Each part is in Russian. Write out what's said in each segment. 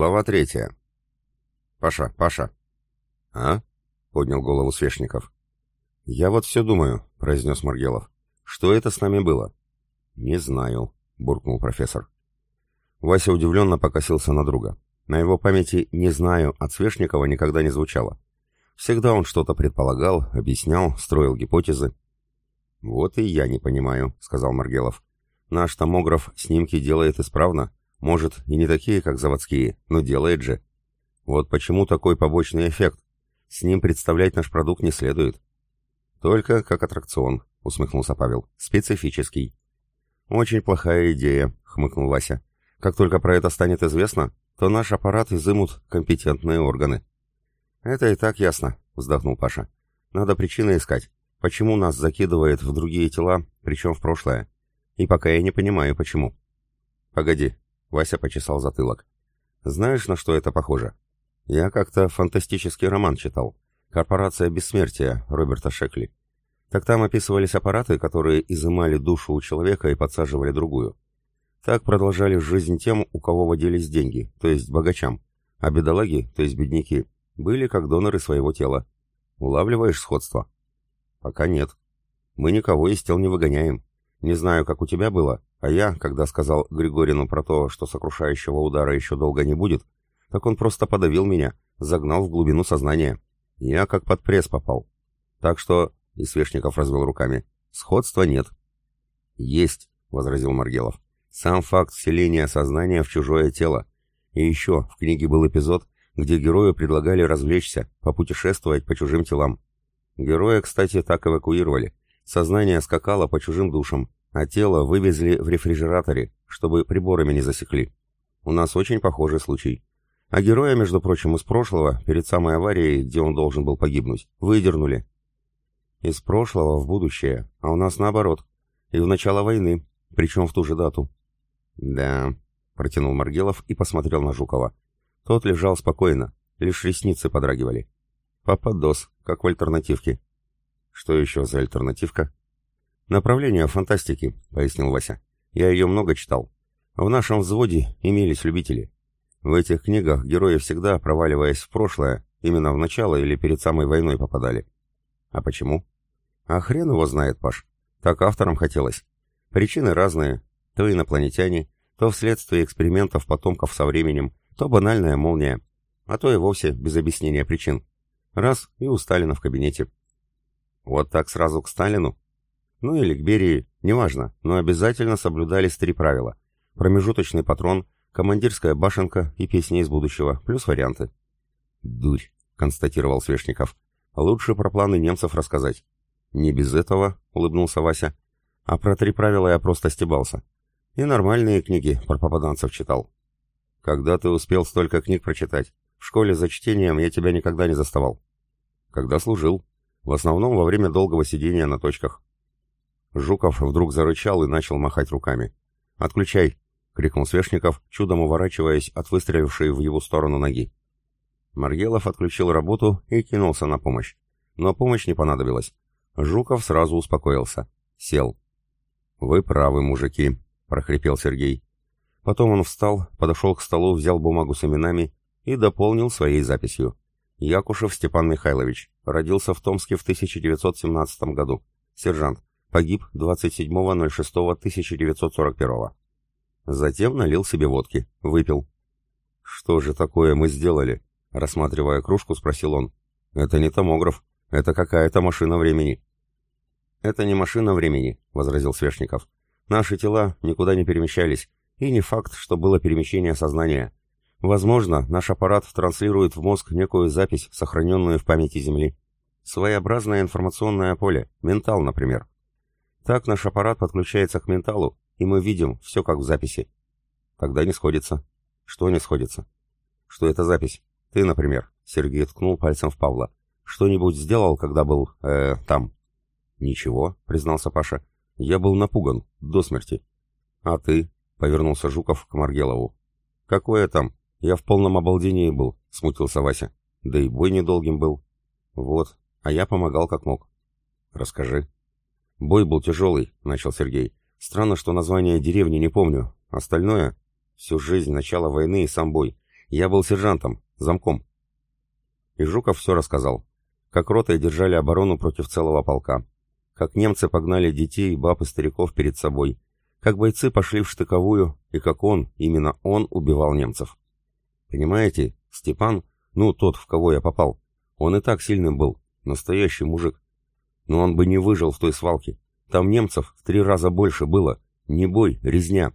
Глава третья. «Паша, Паша!» «А?» — поднял голову Свешников. «Я вот все думаю», — произнес Маргелов. «Что это с нами было?» «Не знаю», — буркнул профессор. Вася удивленно покосился на друга. На его памяти «не знаю» от Свешникова никогда не звучало. Всегда он что-то предполагал, объяснял, строил гипотезы. «Вот и я не понимаю», — сказал Маргелов. «Наш томограф снимки делает исправно, может, и не такие, как заводские, но делает же. Вот почему такой побочный эффект. С ним представлять наш продукт не следует». «Только как аттракцион», — усмехнулся Павел. «Специфический». «Очень плохая идея», — хмыкнул Вася. «Как только про это станет известно, то наш аппарат изымут компетентные органы». «Это и так ясно», — вздохнул Паша. «Надо причины искать. Почему нас закидывает в другие тела, причем в прошлое? И пока я не понимаю, почему». «Погоди», — Вася почесал затылок. «Знаешь, на что это похоже? Я как-то фантастический роман читал. «Корпорация бессмертия» Роберта Шекли. Так там описывались аппараты, которые изымали душу у человека и подсаживали другую. Так продолжали жизнь тем, у кого водились деньги, то есть богачам, а бедолаги, то есть бедняки, были как доноры своего тела. Улавливаешь сходство? Пока нет. Мы никого из тел не выгоняем. Не знаю, как у тебя было, а я, когда сказал Григорину про то, что сокрушающего удара еще долго не будет, так он просто подавил меня, загнал в глубину сознания. Я как под пресс попал. Так что, и Свешников развел руками, сходства нет. Есть, возразил Маргелов. Сам факт вселения сознания в чужое тело. И еще, в книге был эпизод, где герою предлагали развлечься, попутешествовать по чужим телам. Героя, кстати, так эвакуировали. Сознание скакало по чужим душам, а тело вывезли в рефрижераторе, чтобы приборами не засекли. У нас очень похожий случай. А героя, между прочим, из прошлого, перед самой аварией, где он должен был погибнуть, выдернули. Из прошлого в будущее, а у нас наоборот. И в начало войны, причем в ту же дату. Да, протянул Маргелов и посмотрел на Жукова. Тот лежал спокойно, лишь ресницы подрагивали. Попадос, как в альтернативке. Что еще за альтернативка? Направление фантастики, пояснил Вася. Я ее много читал. В нашем взводе имелись любители. В этих книгах герои всегда, проваливаясь в прошлое, именно в начало или перед самой войной попадали. А почему? А хрен его знает, Паш. Так авторам хотелось. Причины разные. То инопланетяне, то вследствие экспериментов потомков со временем, то банальная молния, а то и вовсе без объяснения причин. Раз и у Сталина в кабинете. Вот так сразу к Сталину? Ну или к Берии, неважно, но обязательно соблюдались три правила. Промежуточный патрон, командирская башенка и песни из будущего, плюс варианты. «Дурь», — констатировал Свешников. «Лучше про планы немцев рассказать». «Не без этого», — улыбнулся Вася. «А про три правила я просто стебался. И нормальные книги про попаданцев читал. Когда ты успел столько книг прочитать? В школе за чтением я тебя никогда не заставал. Когда служил. В основном во время долгого сидения на точках. Жуков вдруг зарычал и начал махать руками. «Отключай!» — крикнул Свешников, чудом уворачиваясь от выстрелившей в его сторону ноги. Маргелов отключил работу и кинулся на помощь. Но помощь не понадобилась. Жуков сразу успокоился. Сел. «Вы правы, мужики», — прохрипел Сергей. Потом он встал, подошел к столу, взял бумагу с именами и дополнил своей записью. Якушев Степан Михайлович. Родился в Томске в 1917 году. Сержант. Погиб 27.06.1941. Затем налил себе водки. Выпил. «Что же такое мы сделали?» Рассматривая кружку, спросил он. «Это не томограф. Это какая-то машина времени». «Это не машина времени», — возразил Свешников. «Наши тела никуда не перемещались, и не факт, что было перемещение сознания. Возможно, наш аппарат транслирует в мозг некую запись, сохраненную в памяти Земли. Своеобразное информационное поле, ментал, например. Так наш аппарат подключается к менталу, и мы видим все как в записи. Тогда не сходится. Что не сходится? Что это запись? Ты, например, Сергей ткнул пальцем в Павла. Что-нибудь сделал, когда был, э, там? Ничего, признался Паша. Я был напуган, до смерти. А ты? Повернулся Жуков к Маргелову. «Какое там? Я в полном обалдении был», — смутился Вася. «Да и бой недолгим был». «Вот, а я помогал как мог». «Расскажи». «Бой был тяжелый», — начал Сергей. «Странно, что название деревни не помню. Остальное — всю жизнь, начало войны и сам бой. Я был сержантом, замком. И Жуков все рассказал. Как ротой держали оборону против целого полка. Как немцы погнали детей, баб и стариков перед собой. Как бойцы пошли в штыковую, и как он, именно он, убивал немцев. Понимаете, Степан, ну тот, в кого я попал, он и так сильным был, настоящий мужик. Но он бы не выжил в той свалке. Там немцев в три раза больше было. Не бой, резня.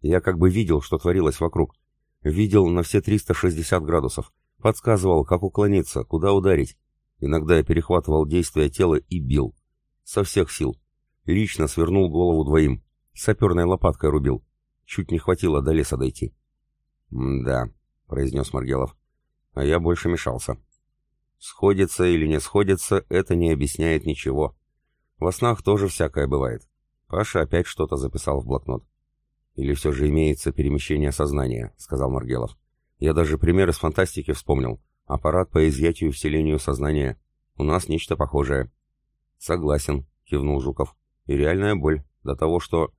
Я как бы видел, что творилось вокруг. Видел на все 360 градусов. Подсказывал, как уклониться, куда ударить. Иногда я перехватывал действия тела и бил. Со всех сил. Лично свернул голову двоим. Саперной лопаткой рубил. Чуть не хватило до леса дойти. «Да», — произнес Маргелов. А я больше мешался. Сходится или не сходится, это не объясняет ничего. Во снах тоже всякое бывает. Паша опять что-то записал в блокнот. «Или все же имеется перемещение сознания», — сказал Маргелов. «Я даже пример из фантастики вспомнил. Аппарат по изъятию и вселению сознания. У нас нечто похожее». «Согласен», — кивнул Жуков. «И реальная боль. До того, что...»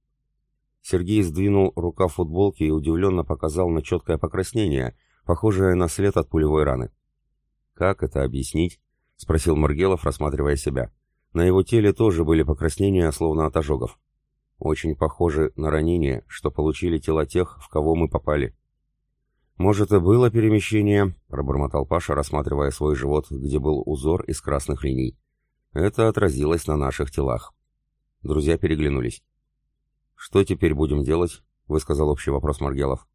Сергей сдвинул рукав футболки и удивленно показал на четкое покраснение, похожее на след от пулевой раны. «Как это объяснить?» — спросил Маргелов, рассматривая себя. На его теле тоже были покраснения, словно от ожогов. Очень похожи на ранения, что получили тела тех, в кого мы попали. «Может, и было перемещение», — пробормотал Паша, рассматривая свой живот, где был узор из красных линий. «Это отразилось на наших телах». Друзья переглянулись. «Что теперь будем делать?» — высказал общий вопрос Маргелов.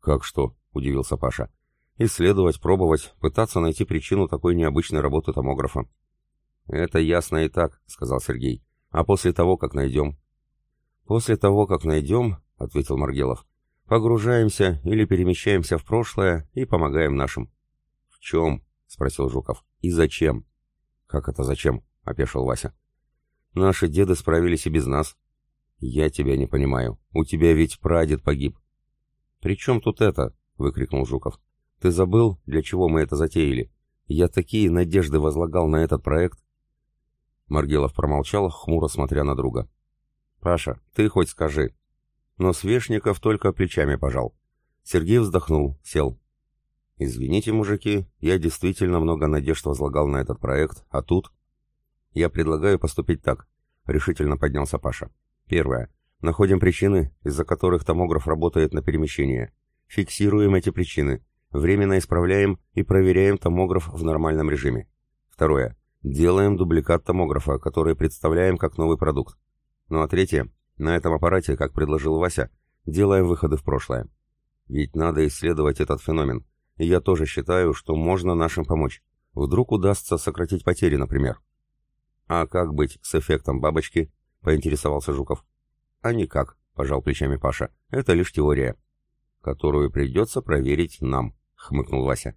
«Как что?» — удивился Паша. «Исследовать, пробовать, пытаться найти причину такой необычной работы томографа». «Это ясно и так», — сказал Сергей. «А после того, как найдем, «После того, как найдем», — ответил Маргелов, — «погружаемся или перемещаемся в прошлое и помогаем нашим». «В чем?» — спросил Жуков. «И зачем?» «Как это зачем?» — опешил Вася. «Наши деды справились и без нас». «Я тебя не понимаю. У тебя ведь прадед погиб». «При чем тут это?» — выкрикнул Жуков. «Ты забыл, для чего мы это затеяли? Я такие надежды возлагал на этот проект». Маргелов промолчал, хмуро смотря на друга. «Паша, ты хоть скажи». Но Свешников только плечами пожал. Сергей вздохнул, сел. «Извините, мужики, я действительно много надежд возлагал на этот проект, а тут...» «Я предлагаю поступить так», — решительно поднялся Паша. «Первое. Находим причины, из-за которых томограф работает на перемещение. Фиксируем эти причины, временно исправляем и проверяем томограф в нормальном режиме. Второе. Делаем дубликат томографа, который представляем как новый продукт. Ну а третье, на этом аппарате, как предложил Вася, делаем выходы в прошлое. Ведь надо исследовать этот феномен. И я тоже считаю, что можно нашим помочь. Вдруг удастся сократить потери, например. А как быть с эффектом бабочки? Поинтересовался Жуков. А никак, пожал плечами Паша. Это лишь теория. Которую придется проверить нам, хмыкнул Вася.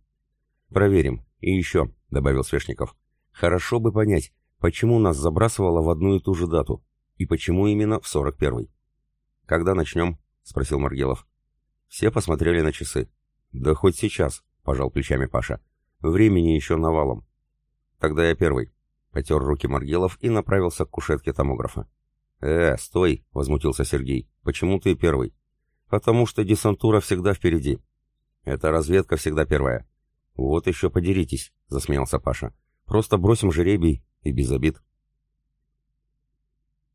Проверим. И еще, добавил Свешников. Хорошо бы понять, почему нас забрасывало в одну и ту же дату. И почему именно в 41-й? «Когда начнем?» — спросил Маргелов. Все посмотрели на часы. «Да хоть сейчас», — пожал плечами Паша. «Времени еще навалом». «Тогда я первый», — потер руки Маргелов и направился к кушетке томографа. «Э, стой!» — возмутился Сергей. «Почему ты первый?» «Потому что десантура всегда впереди». «Это разведка всегда первая». «Вот еще подеритесь», — засмеялся Паша. «Просто бросим жеребий и без обид».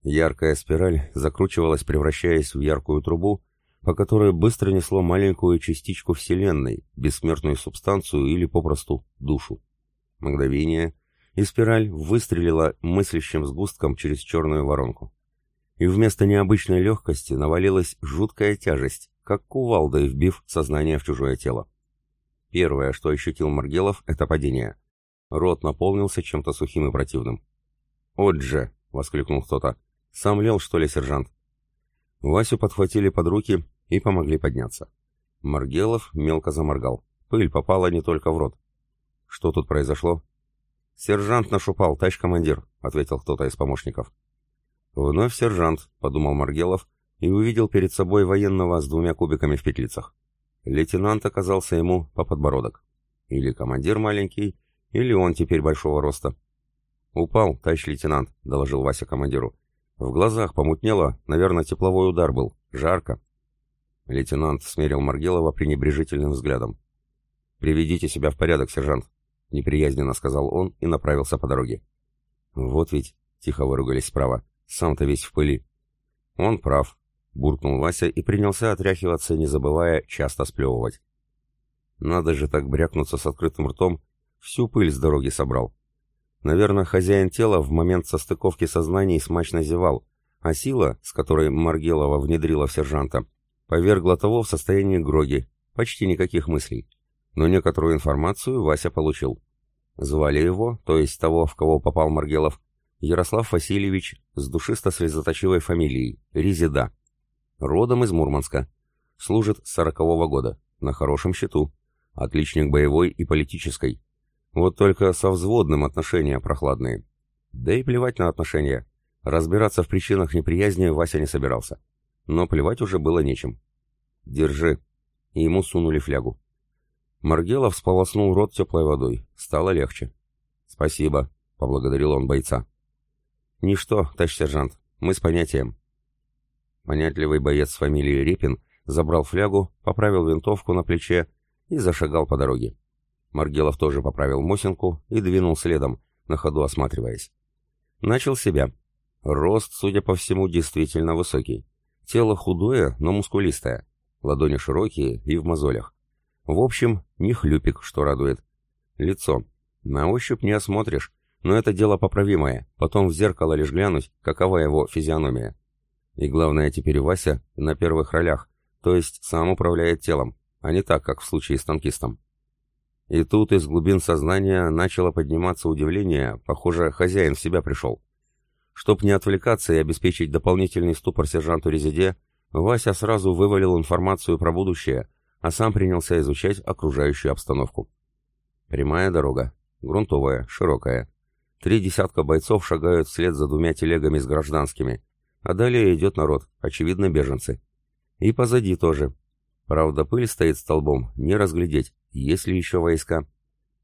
Яркая спираль закручивалась, превращаясь в яркую трубу, по которой быстро несло маленькую частичку Вселенной, бессмертную субстанцию или попросту душу. Мгновение, и спираль выстрелила мыслящим сгустком через черную воронку. И вместо необычной легкости навалилась жуткая тяжесть, как кувалдой вбив сознание в чужое тело. Первое, что ощутил Маргелов, это падение. Рот наполнился чем-то сухим и противным. «От же!» — воскликнул кто-то. Сам лел, что ли, сержант? Васю подхватили под руки и помогли подняться. Маргелов мелко заморгал. Пыль попала не только в рот. Что тут произошло? «Сержант наш упал, товарищ командир», — ответил кто-то из помощников. «Вновь сержант», — подумал Маргелов и увидел перед собой военного с двумя кубиками в петлицах. Лейтенант оказался ему по подбородок. Или командир маленький, или он теперь большого роста. «Упал, товарищ лейтенант», — доложил Вася командиру. В глазах помутнело, наверное, тепловой удар был. Жарко. Лейтенант смерил Маргелова пренебрежительным взглядом. «Приведите себя в порядок, сержант», — неприязненно сказал он и направился по дороге. «Вот ведь», — тихо выругались справа, — «сам-то весь в пыли». «Он прав», — буркнул Вася и принялся отряхиваться, не забывая часто сплевывать. «Надо же так брякнуться с открытым ртом, всю пыль с дороги собрал». Наверное, хозяин тела в момент состыковки сознаний смачно зевал, а сила, с которой Маргелова внедрила в сержанта, повергла того в состояние гроги, почти никаких мыслей. Но некоторую информацию Вася получил. Звали его, то есть того, в кого попал Маргелов, Ярослав Васильевич с душисто-слезоточивой фамилией, Резида. Родом из Мурманска. Служит с сорокового года, на хорошем счету. Отличник боевой и политической. Вот только со взводным отношения прохладные. Да и плевать на отношения. Разбираться в причинах неприязни Вася не собирался. Но плевать уже было нечем. «Держи». И ему сунули флягу. Маргелов сполоснул рот теплой водой. Стало легче. «Спасибо», — поблагодарил он бойца. «Ничто, товарищ сержант, мы с понятием». Понятливый боец с фамилией Репин забрал флягу, поправил винтовку на плече и зашагал по дороге. Маргелов тоже поправил Мосинку и двинул следом, на ходу осматриваясь. Начал себя. Рост, судя по всему, действительно высокий. Тело худое, но мускулистое. Ладони широкие и в мозолях. В общем, не хлюпик, что радует. Лицо. На ощупь не осмотришь, но это дело поправимое. Потом в зеркало лишь глянуть, какова его физиономия. И главное теперь Вася на первых ролях, то есть сам управляет телом, а не так, как в случае с танкистом. И тут из глубин сознания начало подниматься удивление, похоже, хозяин в себя пришел. Чтоб не отвлекаться и обеспечить дополнительный ступор сержанту Резиде, Вася сразу вывалил информацию про будущее, а сам принялся изучать окружающую обстановку. Прямая дорога, грунтовая, широкая. Три десятка бойцов шагают вслед за двумя телегами с гражданскими, а далее идет народ, очевидно, беженцы. И позади тоже. Правда, пыль стоит столбом, не разглядеть, есть ли еще войска?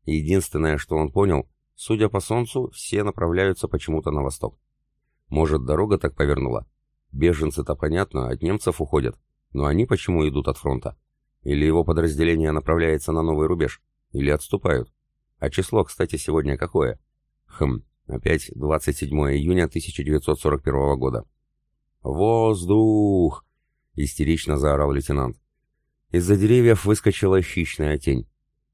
Единственное, что он понял, судя по солнцу, все направляются почему-то на восток. Может, дорога так повернула? Беженцы-то, понятно, от немцев уходят. Но они почему идут от фронта? Или его подразделение направляется на новый рубеж? Или отступают? А число, кстати, сегодня какое? Хм, опять 27 июня 1941 года. «Воздух!» — истерично заорал лейтенант. Из-за деревьев выскочила хищная тень.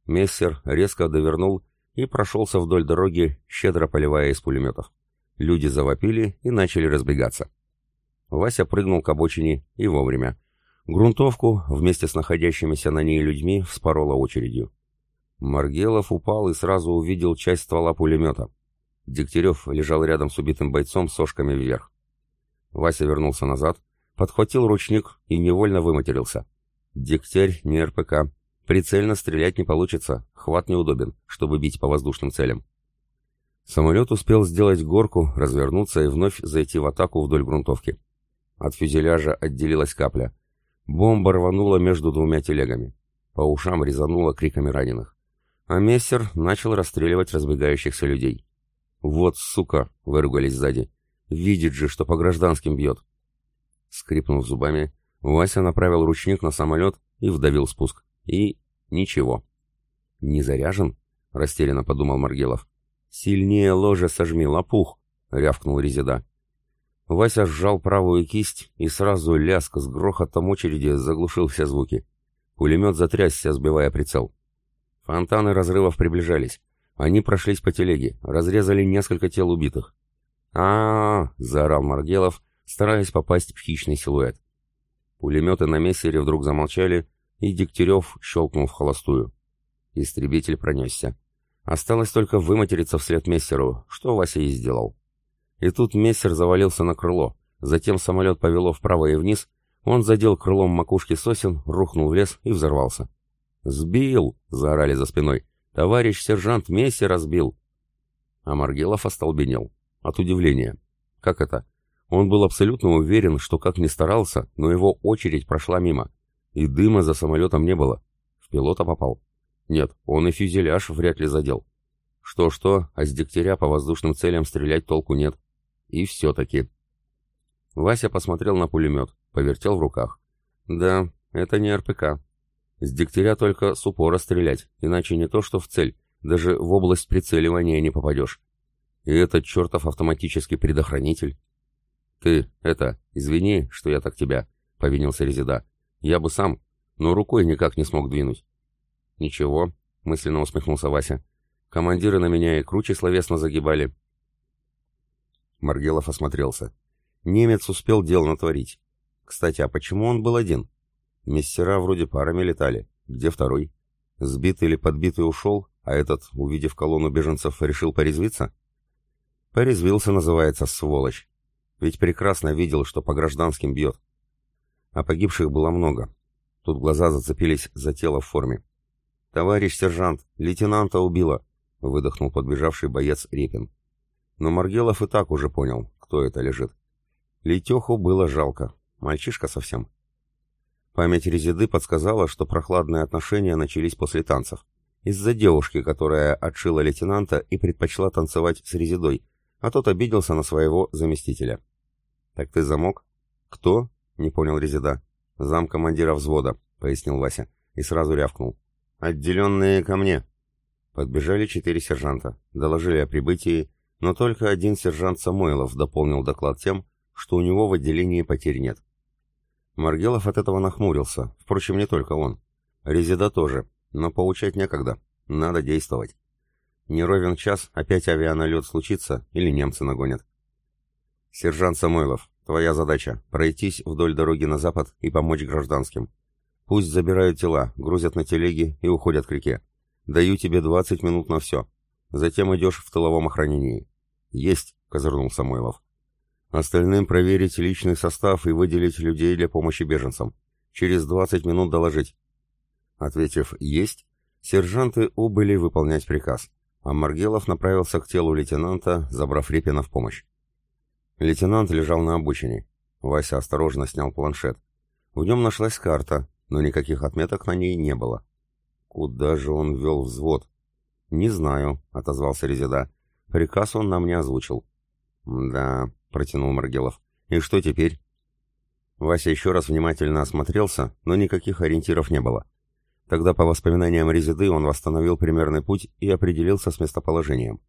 Мессер резко довернул и прошелся вдоль дороги, щедро поливая из пулеметов. Люди завопили и начали разбегаться. Вася прыгнул к обочине и вовремя. Грунтовку вместе с находящимися на ней людьми вспорола очередью. Маргелов упал и сразу увидел часть ствола пулемета. Дегтярев лежал рядом с убитым бойцом с сошками вверх. Вася вернулся назад, подхватил ручник и невольно выматерился. Дегтярь не РПК. Прицельно стрелять не получится, хват неудобен, чтобы бить по воздушным целям. Самолет успел сделать горку, развернуться и вновь зайти в атаку вдоль грунтовки. От фюзеляжа отделилась капля. Бомба рванула между двумя телегами. По ушам резанула криками раненых. А мессер начал расстреливать разбегающихся людей. «Вот сука!» — выругались сзади. «Видит же, что по гражданским бьет!» Скрипнув зубами, Вася направил ручник на самолет и вдавил спуск. И... ничего. «Не заряжен?» — растерянно подумал Маргелов. «Сильнее ложе сожми, лопух!» — рявкнул Резида. Вася сжал правую кисть, и сразу ляск с грохотом очереди заглушил все звуки. Пулемет затрясся, сбивая прицел. Фонтаны разрывов приближались. Они прошлись по телеге, разрезали несколько тел убитых. А, заорал Маргелов, стараясь попасть в хищный силуэт. Пулеметы на мессере вдруг замолчали, и Дегтярев щелкнул в холостую. Истребитель пронесся. Осталось только выматериться вслед мессеру, что Вася и сделал. И тут мессер завалился на крыло, затем самолет повело вправо и вниз, он задел крылом макушки сосен, рухнул в лес и взорвался. «Сбил!» — заорали за спиной. «Товарищ сержант мессера сбил!» А Маргелов остолбенел. От удивления. «Как это? Он был абсолютно уверен, что как ни старался, но его очередь прошла мимо. И дыма за самолетом не было. В пилота попал. Нет, он и фюзеляж вряд ли задел. Что-что, а с дегтяря по воздушным целям стрелять толку нет. И все-таки. Вася посмотрел на пулемет, повертел в руках. Да, это не РПК. С дегтяря только с упора стрелять, иначе не то что в цель, даже в область прицеливания не попадешь. И этот чертов автоматический предохранитель. «Ты, это, извини, что я так тебя», — повинился Резида. «Я бы сам, но рукой никак не смог двинуть». «Ничего», — мысленно усмехнулся Вася. «Командиры на меня и круче словесно загибали». Маргелов осмотрелся. Немец успел дел натворить. Кстати, а почему он был один? Мессера вроде парами летали. Где второй? Сбитый или подбитый ушел, а этот, увидев колонну беженцев, решил порезвиться? Порезвился, называется, сволочь. Ведь прекрасно видел, что по гражданским бьет. А погибших было много. Тут глаза зацепились за тело в форме. «Товарищ сержант, лейтенанта убило!» — выдохнул подбежавший боец Репин. Но Маргелов и так уже понял, кто это лежит. Летеху было жалко. Мальчишка совсем. Память Резиды подсказала, что прохладные отношения начались после танцев. Из-за девушки, которая отшила лейтенанта и предпочла танцевать с Резидой, а тот обиделся на своего заместителя. «Так ты замок?» «Кто?» — не понял Резида. «Зам командира взвода», — пояснил Вася, и сразу рявкнул. «Отделенные ко мне!» Подбежали четыре сержанта, доложили о прибытии, но только один сержант Самойлов дополнил доклад тем, что у него в отделении потерь нет. Маргелов от этого нахмурился, впрочем, не только он. Резида тоже, но поучать некогда, надо действовать. Не ровен час, опять авианалет случится или немцы нагонят. «Сержант Самойлов, твоя задача — пройтись вдоль дороги на запад и помочь гражданским. Пусть забирают тела, грузят на телеги и уходят к реке. Даю тебе 20 минут на все. Затем идешь в тыловом охранении». «Есть», — козырнул Самойлов. «Остальным проверить личный состав и выделить людей для помощи беженцам. Через 20 минут доложить». Ответив «Есть», сержанты убыли выполнять приказ, а Маргелов направился к телу лейтенанта, забрав Репина в помощь. Лейтенант лежал на обочине. Вася осторожно снял планшет. В нем нашлась карта, но никаких отметок на ней не было. Куда же он вел взвод? «Не знаю», — отозвался Резида. «Приказ он нам не озвучил». «Да», — протянул Маргелов. «И что теперь?» Вася еще раз внимательно осмотрелся, но никаких ориентиров не было. Тогда, по воспоминаниям Резиды, он восстановил примерный путь и определился с местоположением.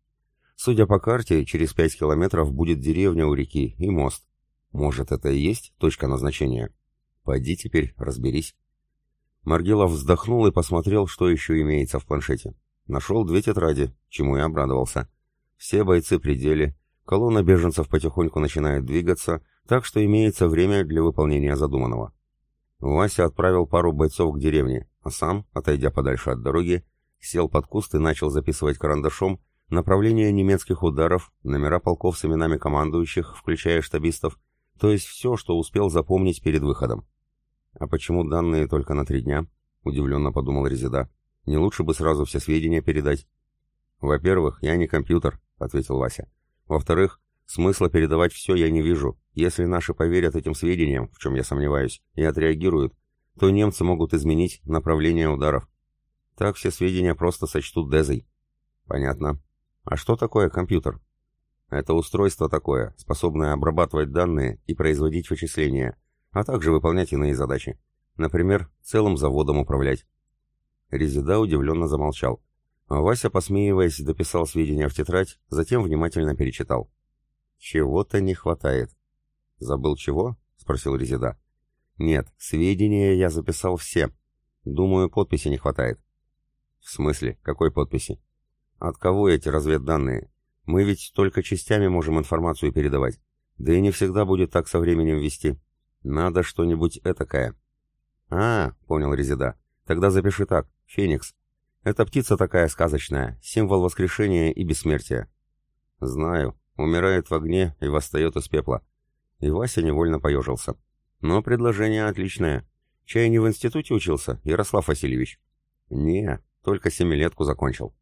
Судя по карте, через пять километров будет деревня у реки и мост. Может, это и есть точка назначения? Пойди теперь, разберись. Маргелов вздохнул и посмотрел, что еще имеется в планшете. Нашел две тетради, чему и обрадовался. Все бойцы при деле, колонна беженцев потихоньку начинает двигаться, так что имеется время для выполнения задуманного. Вася отправил пару бойцов к деревне, а сам, отойдя подальше от дороги, сел под куст и начал записывать карандашом направление немецких ударов, номера полков с именами командующих, включая штабистов, то есть все, что успел запомнить перед выходом. «А почему данные только на три дня?» — удивленно подумал Резида. «Не лучше бы сразу все сведения передать?» «Во-первых, я не компьютер», — ответил Вася. «Во-вторых, смысла передавать все я не вижу. Если наши поверят этим сведениям, в чем я сомневаюсь, и отреагируют, то немцы могут изменить направление ударов. Так все сведения просто сочтут дезой». «Понятно. А что такое компьютер? Это устройство такое, способное обрабатывать данные и производить вычисления, а также выполнять иные задачи. Например, целым заводом управлять. Резида удивленно замолчал. Вася, посмеиваясь, дописал сведения в тетрадь, затем внимательно перечитал. «Чего-то не хватает». «Забыл чего?» — спросил Резида. «Нет, сведения я записал все. Думаю, подписи не хватает». «В смысле? Какой подписи?» От кого эти разведданные? Мы ведь только частями можем информацию передавать. Да и не всегда будет так со временем вести. Надо что-нибудь этакое. А, понял Резида. Тогда запиши так. Феникс. Это птица такая сказочная, символ воскрешения и бессмертия. Знаю. Умирает в огне и восстает из пепла. И Вася невольно поежился. Но предложение отличное. Чай не в институте учился, Ярослав Васильевич? Не, только семилетку закончил.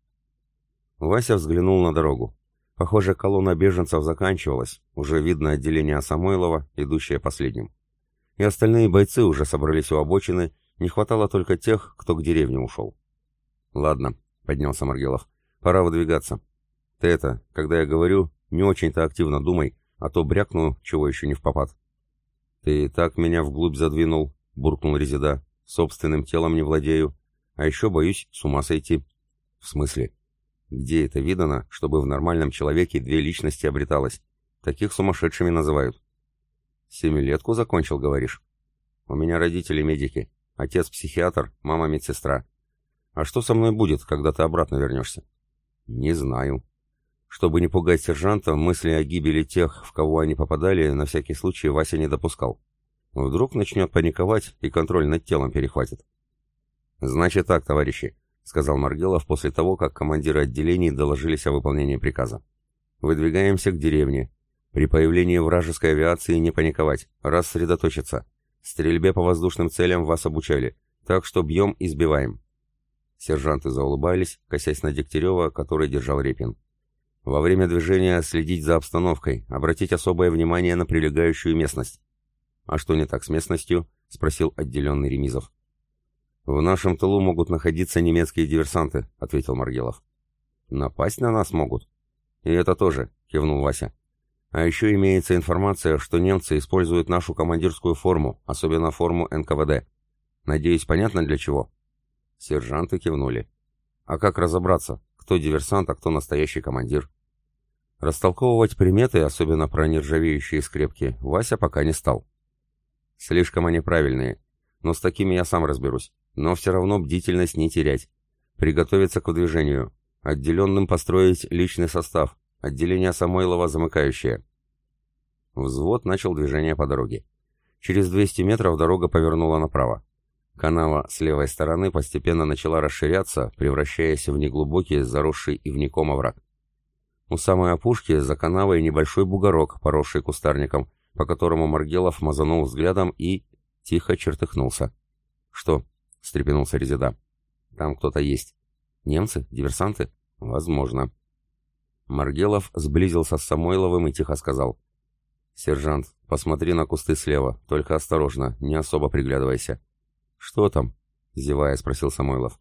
Вася взглянул на дорогу. Похоже, колонна беженцев заканчивалась, уже видно отделение Самойлова, идущее последним. И остальные бойцы уже собрались у обочины, не хватало только тех, кто к деревне ушел. «Ладно», — поднялся Маргелов, — «пора выдвигаться. Ты это, когда я говорю, не очень-то активно думай, а то брякну, чего еще не в попад». «Ты так меня вглубь задвинул», — буркнул Резида. собственным телом не владею, а еще боюсь с ума сойти. В смысле? Где это видано, чтобы в нормальном человеке две личности обреталось? Таких сумасшедшими называют. Семилетку закончил, говоришь? У меня родители медики. Отец психиатр, мама медсестра. А что со мной будет, когда ты обратно вернешься? Не знаю. Чтобы не пугать сержанта, мысли о гибели тех, в кого они попадали, на всякий случай Вася не допускал. Вдруг начнет паниковать и контроль над телом перехватит. «Значит так, товарищи», — сказал Маргелов после того, как командиры отделений доложились о выполнении приказа. «Выдвигаемся к деревне. При появлении вражеской авиации не паниковать, рассредоточиться. Стрельбе по воздушным целям вас обучали, так что бьем и сбиваем». Сержанты заулыбались, косясь на Дегтярева, который держал Репин. «Во время движения следить за обстановкой, обратить особое внимание на прилегающую местность. «А что не так с местностью?» — спросил отделенный Ремизов. «В нашем тылу могут находиться немецкие диверсанты», — ответил Маргелов. «Напасть на нас могут?» «И это тоже», — кивнул Вася. «А еще имеется информация, что немцы используют нашу командирскую форму, особенно форму НКВД. Надеюсь, понятно для чего?» Сержанты кивнули. «А как разобраться, кто диверсант, а кто настоящий командир?» Растолковывать приметы, особенно про нержавеющие скрепки, Вася пока не стал. Слишком они правильные. Но с такими я сам разберусь. Но все равно бдительность не терять. Приготовиться к движению. Отделенным построить личный состав. Отделение Самойлова замыкающее. Взвод начал движение по дороге. Через 200 метров дорога повернула направо. Канава с левой стороны постепенно начала расширяться, превращаясь в неглубокий, заросший ивником овраг. У самой опушки за канавой небольшой бугорок, поросший кустарником, по которому Маргелов мазанул взглядом и... тихо чертыхнулся. «Что?» — встрепенулся Резида. «Там кто-то есть. Немцы? Диверсанты? Возможно». Маргелов сблизился с Самойловым и тихо сказал. «Сержант, посмотри на кусты слева, только осторожно, не особо приглядывайся». «Что там?» — зевая спросил Самойлов.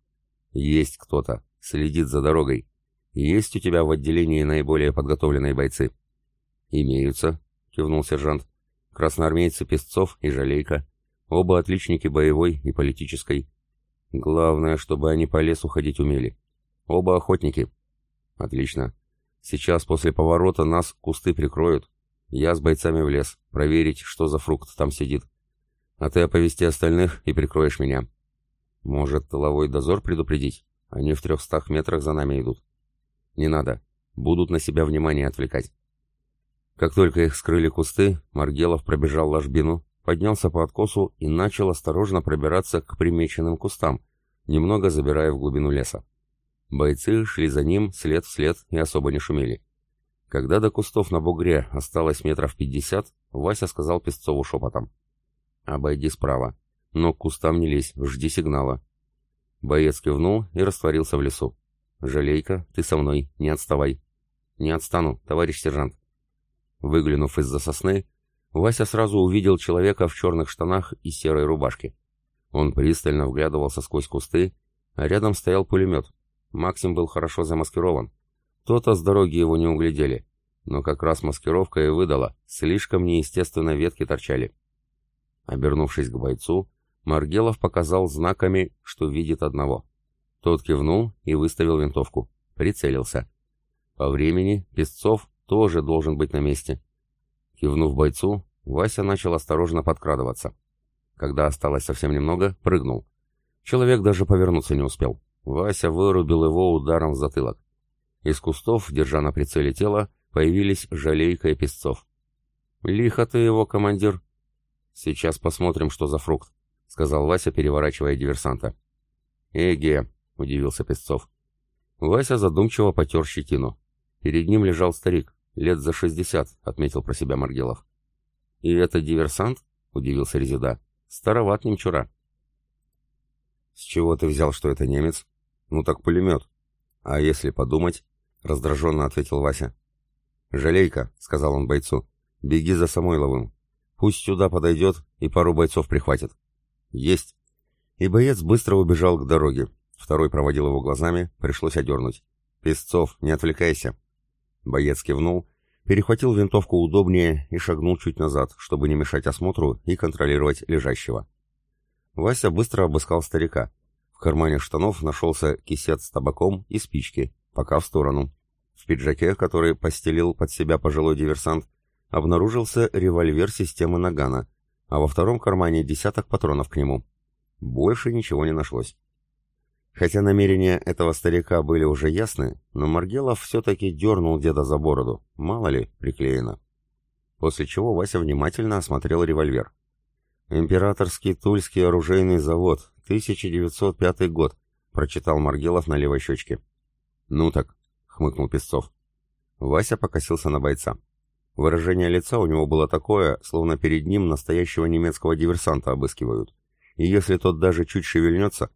«Есть кто-то. Следит за дорогой. Есть у тебя в отделении наиболее подготовленные бойцы?» «Имеются», кивнул сержант. Красноармейцы Песцов и Жалейка. Оба отличники боевой и политической. Главное, чтобы они по лесу ходить умели. Оба охотники. Отлично. Сейчас после поворота нас кусты прикроют. Я с бойцами в лес, проверить, что за фрукт там сидит. А ты оповести остальных и прикроешь меня. Может, тыловой дозор предупредить? Они в трехстах метрах за нами идут. Не надо. Будут на себя внимание отвлекать. Как только их скрыли кусты, Маргелов пробежал ложбину, поднялся по откосу и начал осторожно пробираться к примеченным кустам, немного забирая в глубину леса. Бойцы шли за ним след в след и особо не шумели. Когда до кустов на бугре осталось метров пятьдесят, Вася сказал Песцову шепотом. «Обойди справа, но к кустам не лезь, жди сигнала». Боец кивнул и растворился в лесу. «Жалейка, ты со мной, не отставай». «Не отстану, товарищ сержант». Выглянув из-за сосны, Вася сразу увидел человека в черных штанах и серой рубашке. Он пристально вглядывался сквозь кусты, а рядом стоял пулемет. Максим был хорошо замаскирован. То-то с дороги его не углядели, но как раз маскировка и выдала, слишком неестественно ветки торчали. Обернувшись к бойцу, Маргелов показал знаками, что видит одного. Тот кивнул и выставил винтовку. Прицелился. По времени Песцов тоже должен быть на месте. Кивнув бойцу, Вася начал осторожно подкрадываться. Когда осталось совсем немного, прыгнул. Человек даже повернуться не успел. Вася вырубил его ударом в затылок. Из кустов, держа на прицеле тело, появились жалейка и песцов. «Лихо ты его, командир!» «Сейчас посмотрим, что за фрукт», — сказал Вася, переворачивая диверсанта. «Эге!» — удивился Песцов. Вася задумчиво потер щетину. Перед ним лежал старик. «Лет за шестьдесят», — отметил про себя Маргелов. «И это диверсант?» — удивился Резида. «Староват немчура». «С чего ты взял, что это немец?» «Ну так пулемет». «А если подумать?» — раздраженно ответил Вася. «Жалейка», — сказал он бойцу, — «беги за Самойловым. Пусть сюда подойдет и пару бойцов прихватит». «Есть». И боец быстро убежал к дороге. Второй проводил его глазами, пришлось одернуть. «Песцов, не отвлекайся». Боец кивнул, перехватил винтовку удобнее и шагнул чуть назад, чтобы не мешать осмотру и контролировать лежащего. Вася быстро обыскал старика. В кармане штанов нашелся кисет с табаком и спички, пока в сторону. В пиджаке, который постелил под себя пожилой диверсант, обнаружился револьвер системы Нагана, а во втором кармане десяток патронов к нему. Больше ничего не нашлось. Хотя намерения этого старика были уже ясны, но Маргелов все-таки дернул деда за бороду, мало ли, приклеено. После чего Вася внимательно осмотрел револьвер. «Императорский Тульский оружейный завод, 1905 год», прочитал Маргелов на левой щечке. «Ну так», — хмыкнул Песцов. Вася покосился на бойца. Выражение лица у него было такое, словно перед ним настоящего немецкого диверсанта обыскивают. И если тот даже чуть шевельнется,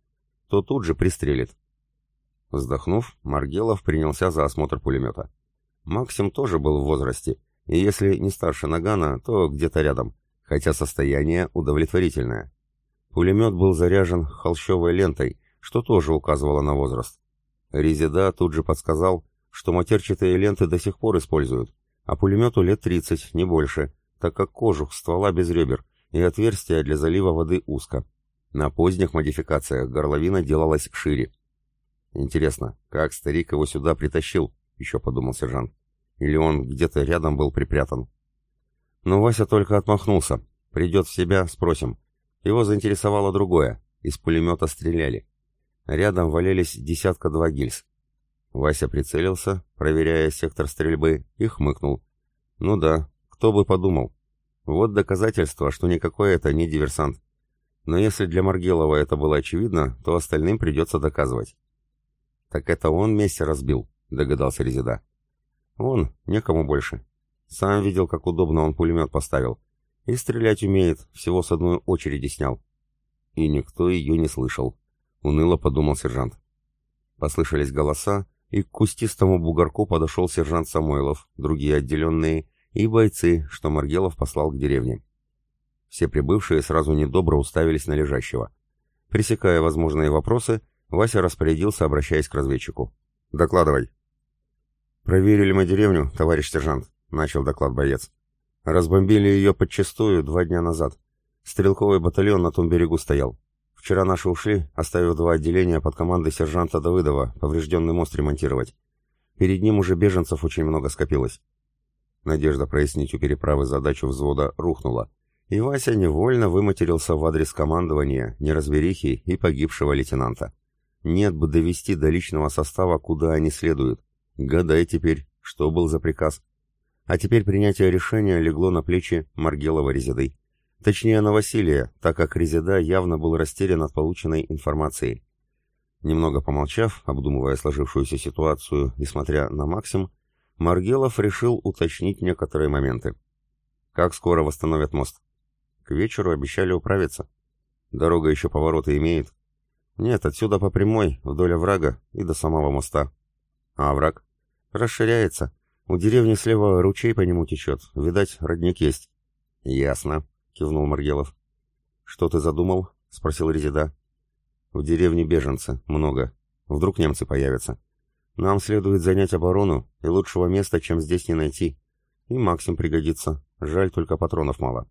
то тут же пристрелит. Вздохнув, Маргелов принялся за осмотр пулемета. Максим тоже был в возрасте, и если не старше Нагана, то где-то рядом, хотя состояние удовлетворительное. Пулемет был заряжен холщовой лентой, что тоже указывало на возраст. Резида тут же подсказал, что матерчатые ленты до сих пор используют, а пулемету лет 30, не больше, так как кожух ствола без ребер и отверстия для залива воды узко. На поздних модификациях горловина делалась шире. «Интересно, как старик его сюда притащил?» — еще подумал сержант. «Или он где-то рядом был припрятан?» Но Вася только отмахнулся. «Придет в себя, спросим». Его заинтересовало другое. Из пулемета стреляли. Рядом валялись десятка-два гильз. Вася прицелился, проверяя сектор стрельбы, и хмыкнул. «Ну да, кто бы подумал. Вот доказательство, что никакой это не диверсант. Но если для Маргелова это было очевидно, то остальным придется доказывать. «Так это он Месси разбил», — догадался Резида. «Он, некому больше. Сам видел, как удобно он пулемет поставил. И стрелять умеет, всего с одной очереди снял». И никто ее не слышал, — уныло подумал сержант. Послышались голоса, и к кустистому бугорку подошел сержант Самойлов, другие отделенные, и бойцы, что Маргелов послал к деревне. Все прибывшие сразу недобро уставились на лежащего. Пресекая возможные вопросы, Вася распорядился, обращаясь к разведчику. «Докладывай». «Проверили мы деревню, товарищ сержант», — начал доклад боец. «Разбомбили ее подчистую два дня назад. Стрелковый батальон на том берегу стоял. Вчера наши ушли, оставив два отделения под командой сержанта Давыдова поврежденный мост ремонтировать. Перед ним уже беженцев очень много скопилось. Надежда прояснить у переправы задачу взвода рухнула. И Вася невольно выматерился в адрес командования, неразберихи и погибшего лейтенанта. Нет бы довести до личного состава, куда они следуют. Гадай теперь, что был за приказ. А теперь принятие решения легло на плечи Маргелова Резиды. Точнее, на Василия, так как Резида явно был растерян от полученной информации. Немного помолчав, обдумывая сложившуюся ситуацию и смотря на Максим, Маргелов решил уточнить некоторые моменты. Как скоро восстановят мост? К вечеру обещали управиться. Дорога еще повороты имеет. Нет, отсюда по прямой, вдоль оврага и до самого моста. А овраг? Расширяется. У деревни слева ручей по нему течет. Видать, родник есть. Ясно, кивнул Маргелов. Что ты задумал? Спросил Резида. В деревне беженцы. Много. Вдруг немцы появятся. Нам следует занять оборону, и лучшего места, чем здесь, не найти. И Максим пригодится. Жаль, только патронов мало.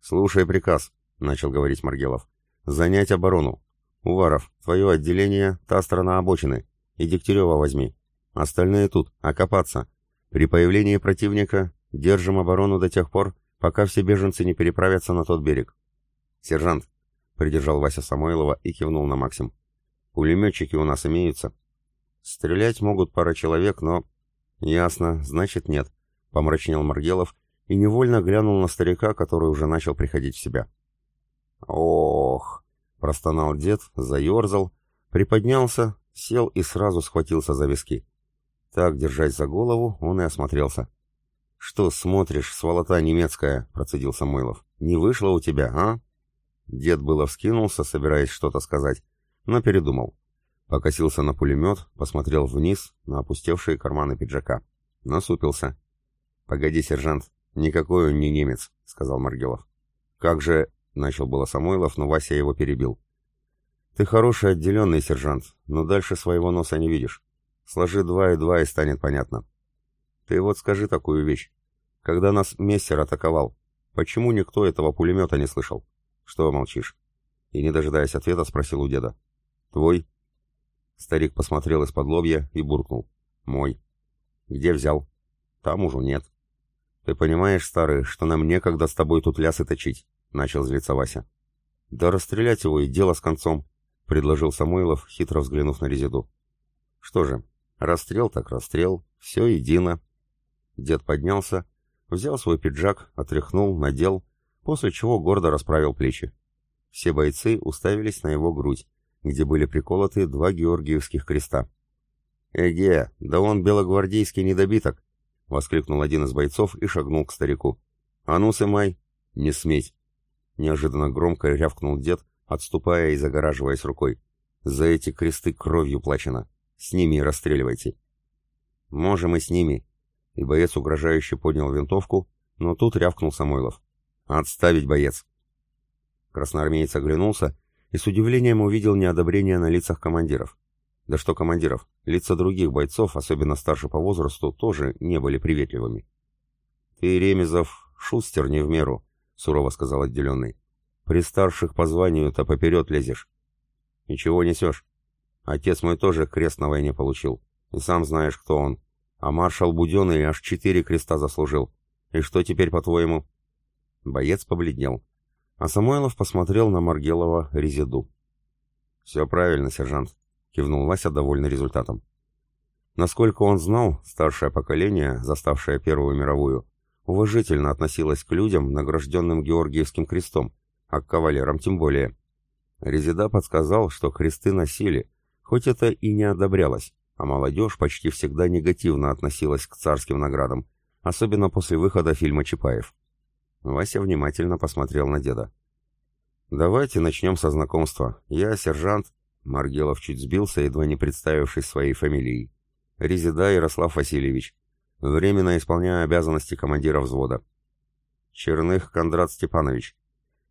«Слушай приказ», — начал говорить Маргелов. «Занять оборону. Уваров, твое отделение — та сторона обочины. И Дегтярева возьми. Остальные тут, окопаться. При появлении противника держим оборону до тех пор, пока все беженцы не переправятся на тот берег». «Сержант», — придержал Вася Самойлова и кивнул на Максим. «Пулеметчики у нас имеются». «Стрелять могут пара человек, но...» «Ясно, значит нет», — помрачнел Маргелов и невольно глянул на старика, который уже начал приходить в себя. «Ох!» — простонал дед, заерзал, приподнялся, сел и сразу схватился за виски. Так, держась за голову, он и осмотрелся. «Что смотришь, сволота немецкая?» — процедил Самойлов. «Не вышло у тебя, а?» Дед было вскинулся, собираясь что-то сказать, но передумал. Покосился на пулемет, посмотрел вниз, на опустевшие карманы пиджака. Насупился. «Погоди, сержант, «Никакой он не немец», — сказал Маргелов. «Как же...» — начал было Самойлов, но Вася его перебил. «Ты хороший отделенный, сержант, но дальше своего носа не видишь. Сложи два и два, и станет понятно. Ты вот скажи такую вещь. Когда нас мессер атаковал, почему никто этого пулемета не слышал? Что молчишь? и, не дожидаясь ответа, спросил у деда. «Твой?» Старик посмотрел из-под лобья и буркнул. «Мой». «Где взял?» «Там уже нет». «Ты понимаешь, старый, что нам некогда с тобой тут лясы точить?» — начал злиться Вася. «Да расстрелять его и дело с концом», — предложил Самойлов, хитро взглянув на Резиду. «Что же, расстрел так расстрел, все едино». Дед поднялся, взял свой пиджак, отряхнул, надел, после чего гордо расправил плечи. Все бойцы уставились на его грудь, где были приколоты два георгиевских креста. «Эге, да он белогвардейский недобиток!» — воскликнул один из бойцов и шагнул к старику. «А ну, сымай!» «Не сметь!» Неожиданно громко рявкнул дед, отступая и загораживаясь рукой. «За эти кресты кровью плачено! С ними и расстреливайте!» «Можем и с ними!» И боец угрожающе поднял винтовку, но тут рявкнул Самойлов. «Отставить, боец!» Красноармеец оглянулся и с удивлением увидел неодобрение на лицах командиров. Да что командиров, лица других бойцов, особенно старше по возрасту, тоже не были приветливыми. «Ты, Ремезов, шустер не в меру», — сурово сказал отделенный. «При старших по званию-то поперед лезешь». «Ничего несешь. Отец мой тоже крест на войне получил. И сам знаешь, кто он. А маршал Буденный аж четыре креста заслужил. И что теперь, по-твоему?» Боец побледнел. А Самойлов посмотрел на Маргелова Резиду. «Все правильно, сержант кивнул Вася, довольный результатом. Насколько он знал, старшее поколение, заставшее Первую мировую, уважительно относилось к людям, награжденным Георгиевским крестом, а к кавалерам тем более. Резида подсказал, что кресты носили, хоть это и не одобрялось, а молодежь почти всегда негативно относилась к царским наградам, особенно после выхода фильма «Чапаев». Вася внимательно посмотрел на деда. «Давайте начнем со знакомства. Я сержант, Маргелов чуть сбился, едва не представившись своей фамилией. Резида Ярослав Васильевич. Временно исполняю обязанности командира взвода. Черных Кондрат Степанович.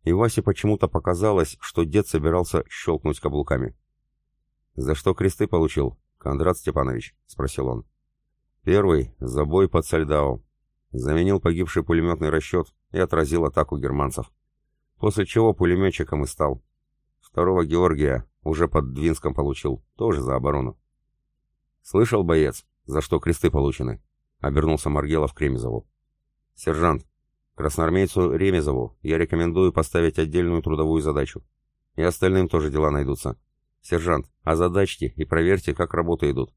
И Васе почему-то показалось, что дед собирался щелкнуть каблуками. «За что кресты получил, Кондрат Степанович?» — спросил он. «Первый — за бой под Сальдау. Заменил погибший пулеметный расчет и отразил атаку германцев. После чего пулеметчиком и стал. Второго Георгия уже под Двинском получил, тоже за оборону. «Слышал, боец, за что кресты получены?» — обернулся Маргелов к Ремезову. «Сержант, красноармейцу Ремезову я рекомендую поставить отдельную трудовую задачу. И остальным тоже дела найдутся. Сержант, озадачьте и проверьте, как работы идут.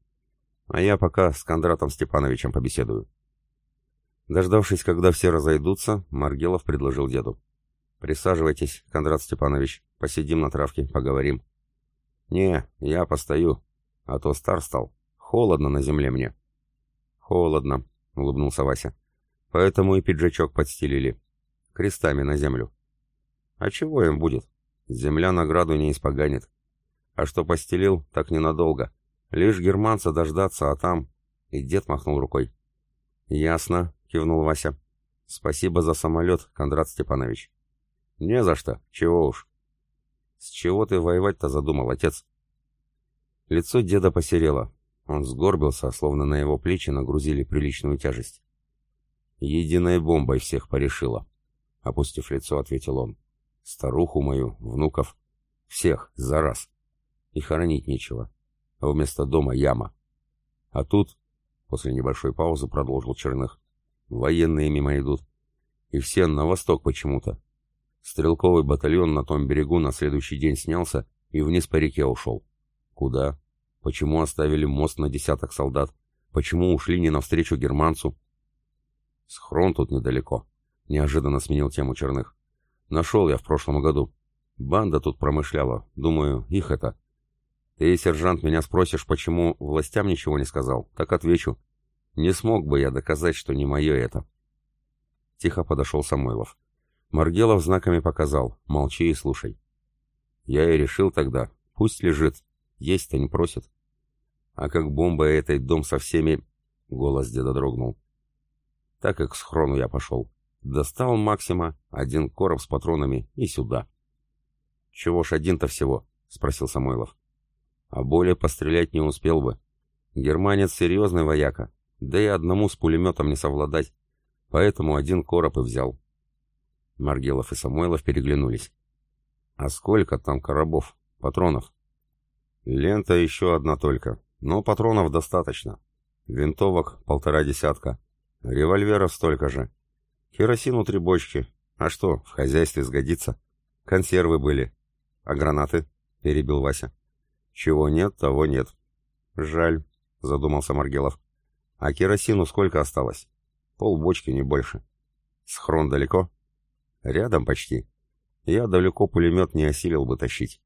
А я пока с Кондратом Степановичем побеседую». Дождавшись, когда все разойдутся, Маргелов предложил деду. «Присаживайтесь, Кондрат Степанович, посидим на травке, поговорим». «Не, я постою, а то стар стал. Холодно на земле мне». «Холодно», — улыбнулся Вася. «Поэтому и пиджачок подстелили. Крестами на землю». «А чего им будет? Земля награду не испоганит. А что постелил, так ненадолго. Лишь германца дождаться, а там...» И дед махнул рукой. «Ясно», — кивнул Вася. «Спасибо за самолет, Кондрат Степанович». «Не за что, чего уж. «С чего ты воевать-то задумал, отец?» Лицо деда посерело. Он сгорбился, словно на его плечи нагрузили приличную тяжесть. «Единой бомбой всех порешила», — опустив лицо, ответил он. «Старуху мою, внуков, всех, за раз. И хоронить нечего. А вместо дома яма. А тут, после небольшой паузы, продолжил Черных, военные мимо идут. И все на восток почему-то. Стрелковый батальон на том берегу на следующий день снялся и вниз по реке ушел. Куда? Почему оставили мост на десяток солдат? Почему ушли не навстречу германцу? Схрон тут недалеко. Неожиданно сменил тему Черных. Нашел я в прошлом году. Банда тут промышляла. Думаю, их это. Ты, сержант, меня спросишь, почему властям ничего не сказал? Так отвечу. Не смог бы я доказать, что не мое это. Тихо подошел Самойлов. Маргелов знаками показал, молчи и слушай. Я и решил тогда, пусть лежит, есть-то не просит. А как бомба этой дом со всеми... Голос деда дрогнул. Так и к схрону я пошел. Достал Максима, один короб с патронами и сюда. «Чего ж один-то всего?» — спросил Самойлов. «А более пострелять не успел бы. Германец серьезный вояка, да и одному с пулеметом не совладать. Поэтому один короб и взял. Маргелов и Самойлов переглянулись. А сколько там коробов, патронов? Лента еще одна только, но патронов достаточно. Винтовок полтора десятка. Револьверов столько же. Керосину три бочки. А что, в хозяйстве сгодится. Консервы были. А гранаты? Перебил Вася. Чего нет, того нет. Жаль, задумался Маргелов. А керосину сколько осталось? Пол бочки, не больше. Схрон далеко? Рядом почти. Я далеко пулемет не осилил бы тащить.